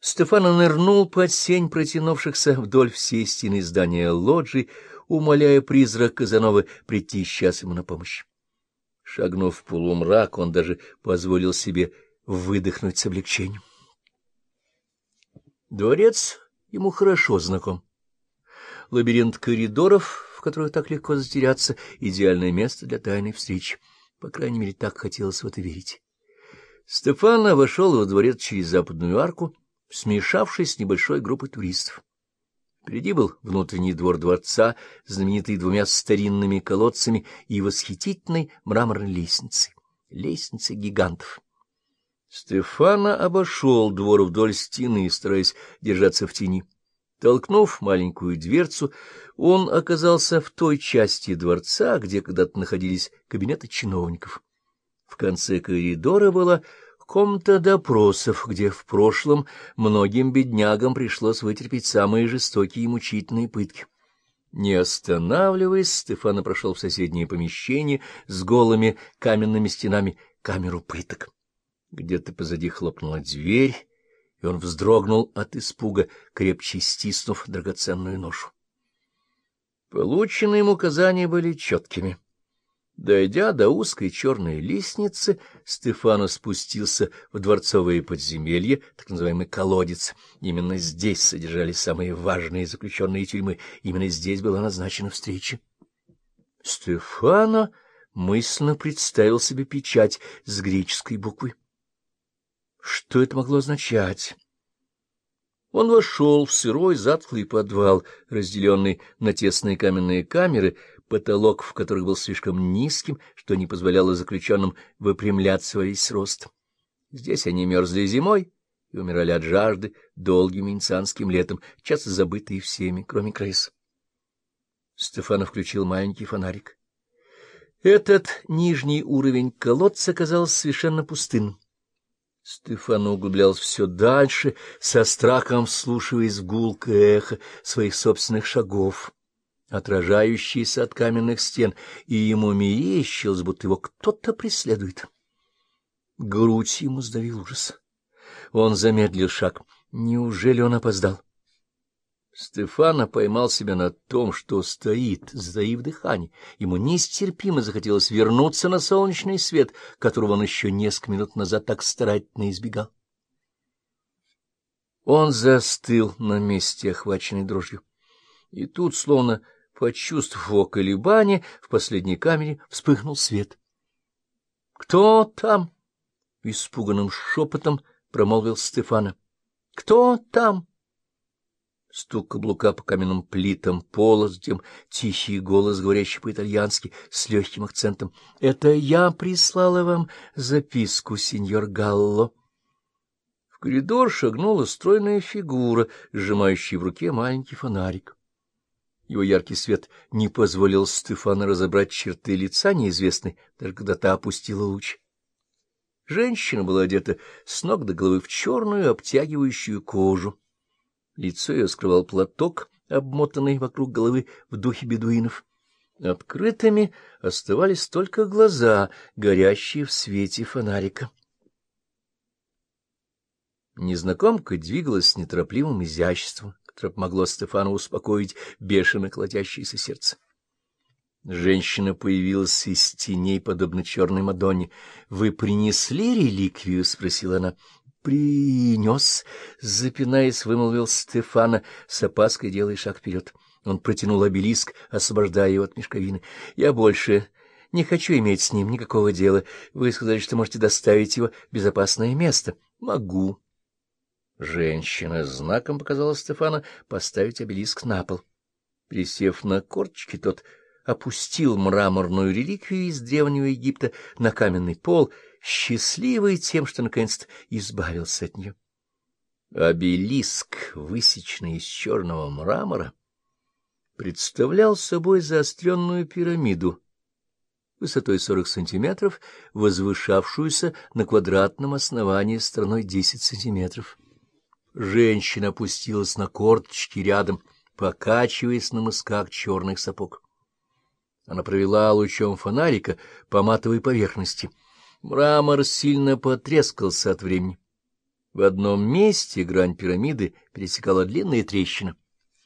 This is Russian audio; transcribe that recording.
Стефано нырнул под сень протянувшихся вдоль всей стены здания лоджии, умоляя призрак Казановы прийти сейчас ему на помощь. Шагнув в полумрак, он даже позволил себе выдохнуть с облегчением. Дворец ему хорошо знаком. Лабиринт коридоров, в которых так легко затеряться, — идеальное место для тайной встречи. По крайней мере, так хотелось в это верить. Стефана вошел во дворец через западную арку, смешавшись с небольшой группой туристов. Впереди был внутренний двор дворца, знаменитый двумя старинными колодцами и восхитительной мраморной лестницей, лестницей гигантов. Стефана обошел двор вдоль стены, стараясь держаться в тени. Толкнув маленькую дверцу, он оказался в той части дворца, где когда-то находились кабинеты чиновников. В конце коридора была комната допросов, где в прошлом многим беднягам пришлось вытерпеть самые жестокие и мучительные пытки. Не останавливаясь, Стефана прошел в соседнее помещение с голыми каменными стенами камеру пыток. Где-то позади хлопнула дверь, и он вздрогнул от испуга, крепче стиснув драгоценную ношу. Полученные им указания были четкими. Дойдя до узкой черной лестницы, Стефано спустился в дворцовые подземелья, так называемый колодец. Именно здесь содержались самые важные заключенные тюрьмы. Именно здесь была назначена встреча. Стефано мысленно представил себе печать с греческой буквы. Что это могло означать? Он вошел в сырой затхлый подвал, разделенный на тесные каменные камеры, потолок в которых был слишком низким, что не позволяло заключенным выпрямляться во весь рост. Здесь они мерзли зимой и умирали от жажды долгим венецианским летом, часто забытые всеми, кроме крыс. Стефано включил маленький фонарик. Этот нижний уровень колодца казался совершенно пустынным. Стефано углублялся все дальше, со страхом вслушиваясь в гулкое эхо своих собственных шагов, отражающиеся от каменных стен, и ему мерещилось, будто его кто-то преследует. Грудь ему сдавил ужас. Он замедлил шаг. Неужели он опоздал? Стефана поймал себя на том, что стоит, сдаив дыхание. Ему нестерпимо захотелось вернуться на солнечный свет, которого он еще несколько минут назад так старательно избегал. Он застыл на месте, охваченный дрожью. И тут, словно почувствовав его колебание, в последней камере вспыхнул свет. — Кто там? — испуганным шепотом промолвил Стефана. — Кто там? Стук каблука по каменным плитам пола, затем тихий голос, говорящий по-итальянски, с легким акцентом. — Это я прислала вам записку, сеньор Галло. В коридор шагнула стройная фигура, сжимающая в руке маленький фонарик. Его яркий свет не позволил Стефану разобрать черты лица неизвестной, даже когда та опустила луч. Женщина была одета с ног до головы в черную обтягивающую кожу. Лицо ее скрывал платок, обмотанный вокруг головы в духе бедуинов. Открытыми оставались только глаза, горящие в свете фонарика. Незнакомка двигалась с неторопливым изяществом, которое помогло Стефану успокоить бешено колотящееся сердце. Женщина появилась из теней, подобно черной Мадонне. — Вы принесли реликвию? — спросила она принес, — запинаясь, вымолвил Стефана, с опаской делая шаг вперед. Он протянул обелиск, освобождая его от мешковины. — Я больше не хочу иметь с ним никакого дела. Вы сказали, что можете доставить его в безопасное место. — Могу. Женщина знаком показала Стефана поставить обелиск на пол. Присев на корточки, тот опустил мраморную реликвию из древнего Египта на каменный пол — счастливый тем, что наконец-то избавился от нее. Обелиск, высеченный из черного мрамора, представлял собой заостренную пирамиду высотой 40 сантиметров, возвышавшуюся на квадратном основании стороной 10 сантиметров. Женщина опустилась на корточки рядом, покачиваясь на мысках черных сапог. Она провела лучом фонарика по матовой поверхности — Мрамор сильно потрескался от времени. В одном месте грань пирамиды пересекала длинная трещина.